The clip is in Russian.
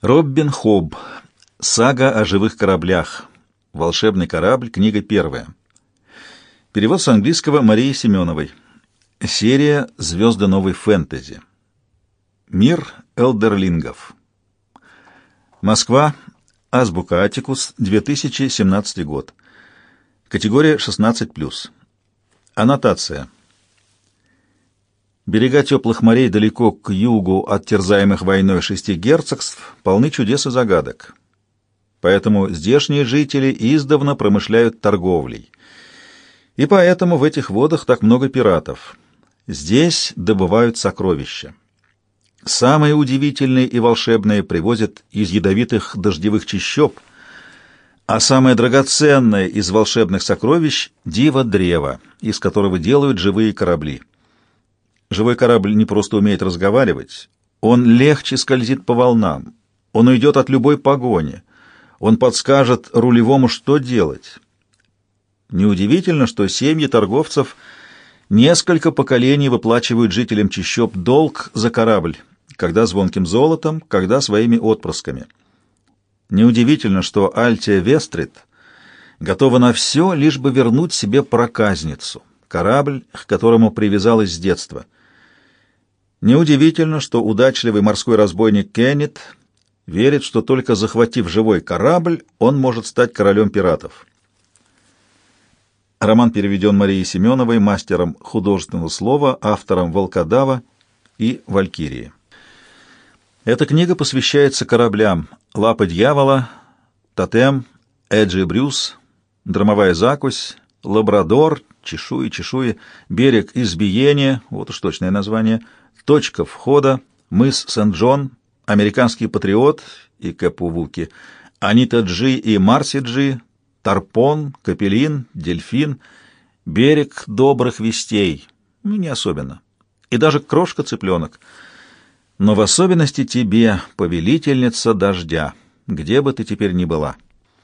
Роббин Хобб. Сага о живых кораблях. Волшебный корабль. Книга первая. Перевод с английского Марии Семеновой. Серия «Звезды новой фэнтези». Мир элдерлингов. Москва. Азбука Атикус. 2017 год. Категория 16+. Аннотация. Берега теплых морей далеко к югу от терзаемых войной шести герцогств полны чудес и загадок. Поэтому здешние жители издавна промышляют торговлей. И поэтому в этих водах так много пиратов. Здесь добывают сокровища. Самые удивительные и волшебные привозят из ядовитых дождевых чащоб, а самое драгоценное из волшебных сокровищ — диво-древо, из которого делают живые корабли. Живой корабль не просто умеет разговаривать, он легче скользит по волнам, он уйдет от любой погони, он подскажет рулевому, что делать. Неудивительно, что семьи торговцев несколько поколений выплачивают жителям чащоб долг за корабль, когда звонким золотом, когда своими отпрысками. Неудивительно, что Альтия Вестрит готова на все, лишь бы вернуть себе проказницу, корабль, к которому привязалась с детства — Неудивительно, что удачливый морской разбойник Кеннет верит, что только захватив живой корабль, он может стать королем пиратов. Роман переведен Марией Семеновой, мастером художественного слова, автором «Волкодава» и «Валькирии». Эта книга посвящается кораблям «Лапа дьявола», «Тотем», «Эджи Брюс», «Драмовая закусь», «Лабрадор», «Чешуи, чешуи», «Берег избиения», вот уж точное название – Точка входа, мыс Сент-Джон, американский патриот и Кэпувуки, Анита Джи и Марси Джи, Тарпон, Капелин, Дельфин, берег добрых вестей, ну, не особенно, и даже крошка-цыпленок. Но в особенности тебе, повелительница дождя, где бы ты теперь ни была».